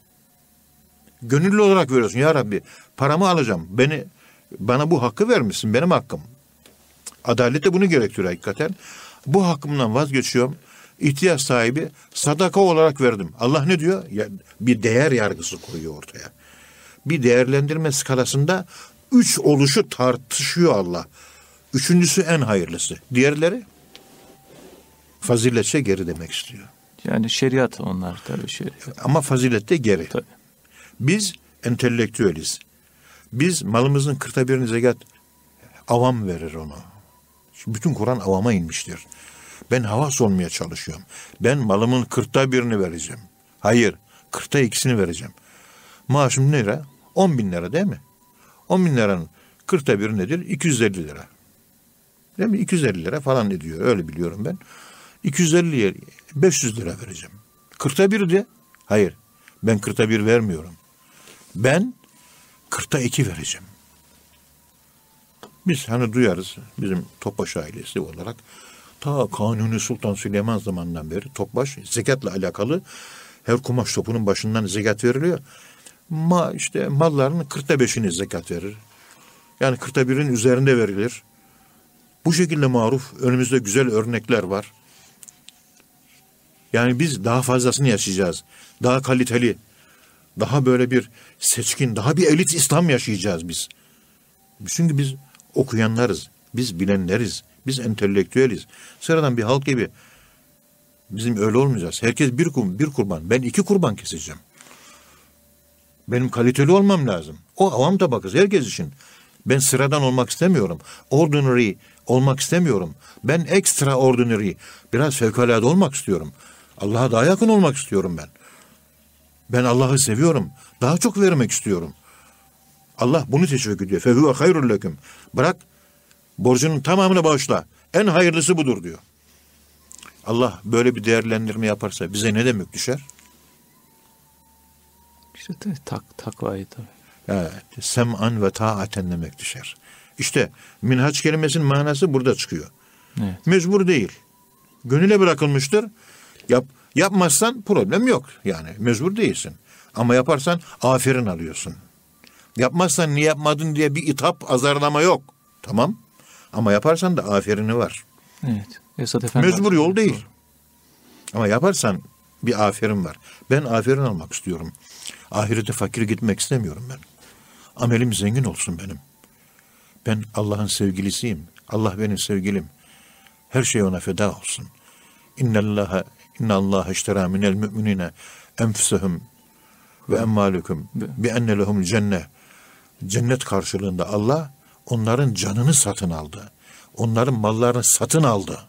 B: Gönüllü olarak veriyorsun. Ya Rabbi paramı alacağım. Beni bana bu hakkı vermişsin. Benim hakkım. Adalet de bunu gerektiriyor hakikaten. Bu hakkımdan vazgeçiyorum. İhtiyaç sahibi sadaka olarak verdim. Allah ne diyor? Ya, bir değer yargısı koyuyor ortaya. Bir değerlendirme skalasında üç oluşu tartışıyor Allah. Üçüncüsü en hayırlısı. Diğerleri faziletçe geri demek istiyor.
A: Yani şeriat onlar tabii şeriat.
B: Ama fazilette geri.
A: Tabii.
B: Biz entelektüeliz. Biz malımızın kırkta birini zekat avam verir ona. Şimdi bütün Kur'an avama inmiştir. Ben havas olmaya çalışıyorum. Ben malımın kırkta birini vereceğim. Hayır, kırkta ikisini vereceğim. Maaşım ne lira? 10 bin lira değil mi? 10 bin liranın kırkta biri nedir? 250 lira. Değil mi? 250 lira falan ediyor. Öyle biliyorum ben. 250'ye 500 lira vereceğim. Kırkta bir de. Hayır. Ben kırkta bir vermiyorum. Ben kırkta iki vereceğim. Biz hani duyarız bizim Topbaş ailesi olarak ta Kanuni Sultan Süleyman zamanından beri Topbaş zekatla alakalı her kumaş topunun başından zekat veriliyor. Ma işte malların kırkta beşini zekat verir. Yani kırkta birin üzerinde verilir. Bu şekilde maruf önümüzde güzel örnekler var. Yani biz daha fazlasını yaşayacağız. Daha kaliteli, daha böyle bir seçkin, daha bir elit İslam yaşayacağız biz. Çünkü biz okuyanlarız, biz bilenleriz, biz entelektüeliz. Sıradan bir halk gibi bizim öyle olmayacağız. Herkes bir, bir kurban, ben iki kurban keseceğim. Benim kaliteli olmam lazım. O avam tabakası herkes için. Ben sıradan olmak istemiyorum. Ordinary olmak istemiyorum. Ben extraordinary, biraz fevkalade olmak istiyorum. Allah'a daha yakın olmak istiyorum ben. Ben Allah'ı seviyorum. Daha çok vermek istiyorum. Allah bunu teşvik ediyor. Fehuve hayrul leküm. Bırak borcunun tamamını bağışla. En hayırlısı budur diyor. Allah böyle bir değerlendirme yaparsa bize ne demek düşer?
A: İşte tak, takvayı tabii.
B: Evet, sem'an ve taaten demek düşer. İşte minhaç kelimesinin manası burada çıkıyor.
A: Evet.
B: Mecbur değil. Gönüle bırakılmıştır. Yap, yapmazsan problem yok. Yani mecbur değilsin. Ama yaparsan aferin alıyorsun. Yapmazsan niye yapmadın diye bir itap, azarlama yok. Tamam. Ama yaparsan da aferini var.
A: Evet. Esat Efendi
B: Mecbur yol değil. Ama yaparsan bir aferin var. Ben aferin almak istiyorum. Ahirete fakir gitmek istemiyorum ben. Amelim zengin olsun benim. Ben Allah'ın sevgilisiyim. Allah benim sevgilim. Her şey ona feda olsun. İnnallaha innallaha iştera minel müminine enfusehum ve emmalukum bi enne lehum cennet. Cennet karşılığında Allah onların canını satın aldı. Onların mallarını satın aldı.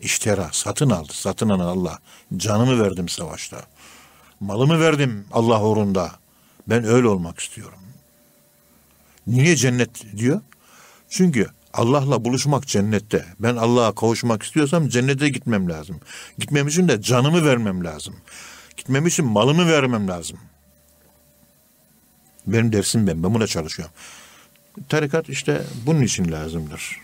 B: İştera satın aldı. Satın alan Allah. Canımı verdim savaşta. Malımı verdim Allah uğrunda. Ben öyle olmak istiyorum. Niye cennet diyor? Çünkü Allah'la buluşmak cennette. Ben Allah'a kavuşmak istiyorsam cennete gitmem lazım. Gitmem için de canımı vermem lazım. Gitmem için malımı vermem lazım. Benim dersim ben. Ben buna çalışıyorum. Tarikat işte bunun için lazımdır.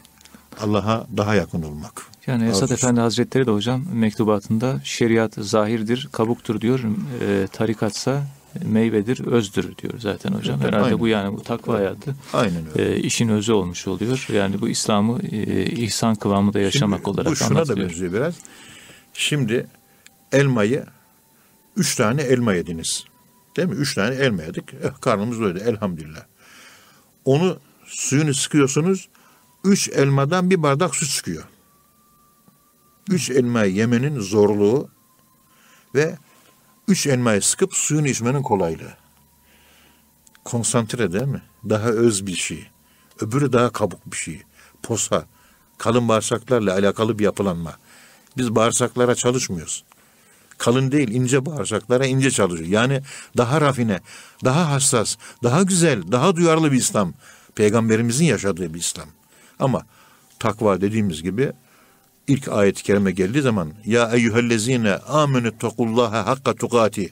B: Allah'a daha yakın olmak.
A: Yani Esat
B: Arzusu.
A: Efendi Hazretleri de hocam mektubatında şeriat zahirdir, kabuktur diyor. E, tarikatsa meyvedir, özdür diyor zaten hocam.
B: Evet,
A: Herhalde
B: aynen.
A: bu yani bu takva hayatı
B: Aynen öyle.
A: e, işin özü olmuş oluyor. Yani bu İslam'ı e, ihsan kıvamında yaşamak
B: Şimdi
A: olarak
B: Bu şuna da
A: anlatılıyor.
B: benziyor biraz. Şimdi elmayı üç tane elma yediniz. Değil mi? Üç tane elma yedik. Eh, karnımız doydu elhamdülillah. Onu suyunu sıkıyorsunuz. Üç elmadan bir bardak su çıkıyor. Üç elmayı yemenin zorluğu Ve üç elmayı sıkıp suyunu içmenin kolaylığı. Konsantre değil mi? Daha öz bir şey. Öbürü daha kabuk bir şey. Posa. Kalın bağırsaklarla alakalı bir yapılanma. Biz bağırsaklara çalışmıyoruz. Kalın değil, ince bağırsaklara ince çalışıyor. Yani daha rafine, daha hassas, daha güzel, daha duyarlı bir İslam. Peygamberimizin yaşadığı bir İslam. Ama takva dediğimiz gibi ilk ayet-i kerime geldiği zaman ya eyyühellezine amenüttekullaha hakka tukati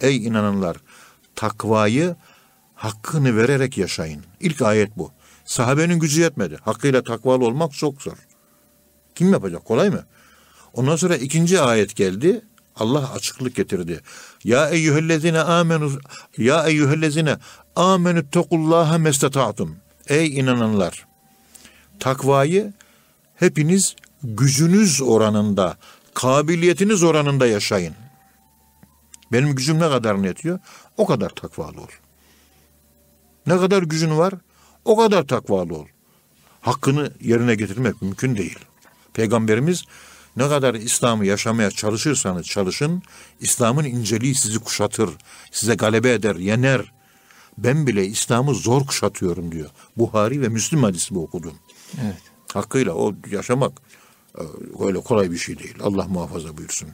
B: ey inananlar takvayı hakkını vererek yaşayın. İlk ayet bu. Sahabenin gücü yetmedi. Hakkıyla takvalı olmak çok zor. Kim yapacak? Kolay mı? Ondan sonra ikinci ayet geldi. Allah açıklık getirdi. Ya eyyühellezine amenu ya eyyühellezine amenü tekullaha mestata'tum. Ey inananlar. Takvayı hepiniz gücünüz oranında, kabiliyetiniz oranında yaşayın. Benim gücüm ne kadar yetiyor? O kadar takvalı ol. Ne kadar gücün var? O kadar takvalı ol. Hakkını yerine getirmek mümkün değil. Peygamberimiz ne kadar İslam'ı yaşamaya çalışırsanız çalışın, İslam'ın inceliği sizi kuşatır, size galebe eder, yener. Ben bile İslam'ı zor kuşatıyorum diyor. Buhari ve Müslim hadisi bu okudum.
A: Evet.
B: Hakkıyla o yaşamak öyle kolay bir şey değil. Allah muhafaza buyursun.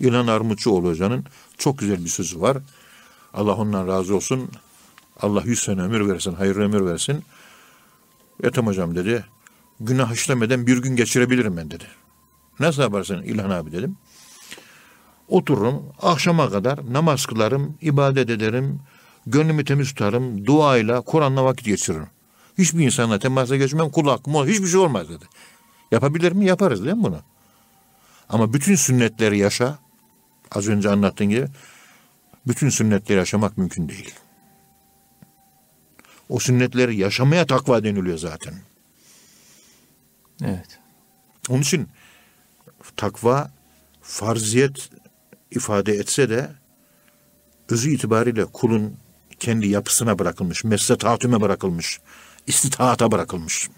B: İlhan Armutçuoğlu Hoca'nın çok güzel bir sözü var. Allah ondan razı olsun. Allah yüz sene ömür versin, hayırlı ömür versin. Ethem hocam dedi, günah işlemeden bir gün geçirebilirim ben dedi. Nasıl yaparsın İlhan abi dedim. Otururum, akşama kadar namaz kılarım, ibadet ederim, gönlümü temiz tutarım, duayla, Kur'an'la vakit geçiririm. Hiçbir insanla temasa geçmem, kulak, mol, hiçbir şey olmaz dedi. Yapabilir mi? Yaparız değil mi bunu? Ama bütün sünnetleri yaşa, az önce anlattığın gibi, bütün sünnetleri yaşamak mümkün değil. O sünnetleri yaşamaya takva deniliyor zaten.
A: Evet.
B: Onun için takva farziyet ifade etse de özü itibariyle kulun kendi yapısına bırakılmış, mesletatüme bırakılmış, istitaata bırakılmış.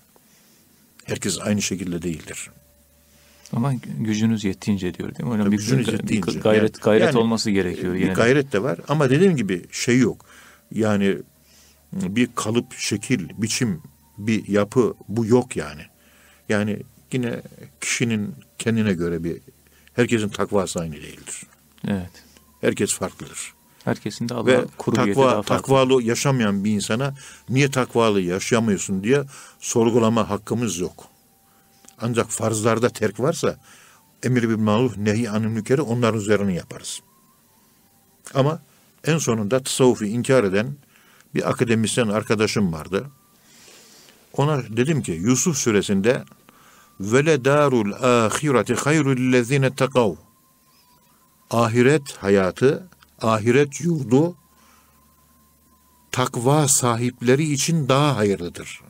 B: Herkes aynı şekilde değildir.
A: Ama gücünüz yettiğince diyor değil mi? Öyle bir,
B: gücünüz
A: bir
B: yettiğince.
A: gayret
B: Yani-
A: gayret
B: yani
A: olması gerekiyor
B: Bir
A: yine.
B: gayret de var ama dediğim gibi şey yok. Yani bir kalıp, şekil, biçim, bir yapı bu yok yani. Yani yine kişinin kendine göre bir herkesin takvası aynı değildir.
A: Evet.
B: Herkes farklıdır.
A: Herkesin de Allah
B: Ve
A: kurubiyeti
B: takva,
A: daha farklı.
B: takvalı yaşamayan bir insana niye takvalı yaşayamıyorsun diye sorgulama hakkımız yok. Ancak farzlarda terk varsa emir bir maruf nehi anil mükeri onların üzerine yaparız. Ama en sonunda tasavvufu inkar eden bir akademisyen arkadaşım vardı. Ona dedim ki Yusuf suresinde vele darul ahireti hayrul lezine takav ahiret hayatı, ahiret yurdu takva sahipleri için daha hayırlıdır.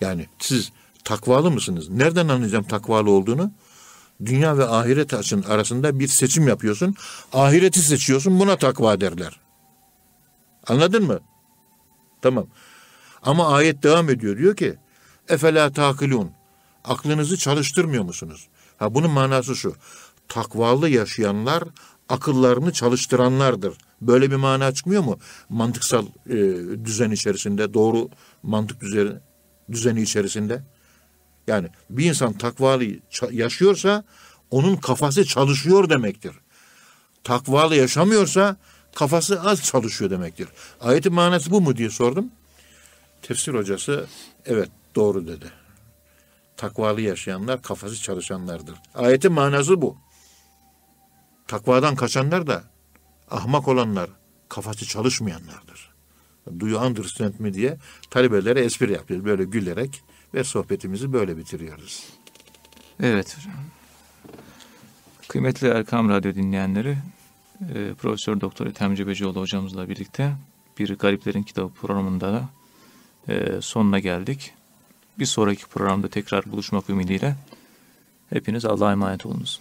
B: Yani siz takvalı mısınız? Nereden anlayacağım takvalı olduğunu? Dünya ve ahiret açın arasında bir seçim yapıyorsun. Ahireti seçiyorsun buna takva derler. Anladın mı? Tamam. Ama ayet devam ediyor. Diyor ki Efela takilun. Aklınızı çalıştırmıyor musunuz? Ha bunun manası şu. Takvalı yaşayanlar akıllarını çalıştıranlardır. Böyle bir mana çıkmıyor mu? Mantıksal e, düzen içerisinde, doğru mantık düzeni, düzeni içerisinde. Yani bir insan takvalı yaşıyorsa onun kafası çalışıyor demektir. Takvalı yaşamıyorsa kafası az çalışıyor demektir. Ayetin manası bu mu diye sordum. Tefsir hocası evet doğru dedi. Takvalı yaşayanlar kafası çalışanlardır. Ayetin manası bu. Takvadan kaçanlar da ahmak olanlar kafası çalışmayanlardır. Do you understand me diye talebelere espri yapıyoruz. Böyle gülerek ve sohbetimizi böyle bitiriyoruz.
A: Evet hocam. Kıymetli Erkam Radyo dinleyenleri, e, Profesör Doktor Ethem Cebecioğlu hocamızla birlikte bir Gariplerin Kitabı programında da e, sonuna geldik. Bir sonraki programda tekrar buluşmak ümidiyle hepiniz Allah'a emanet olunuz.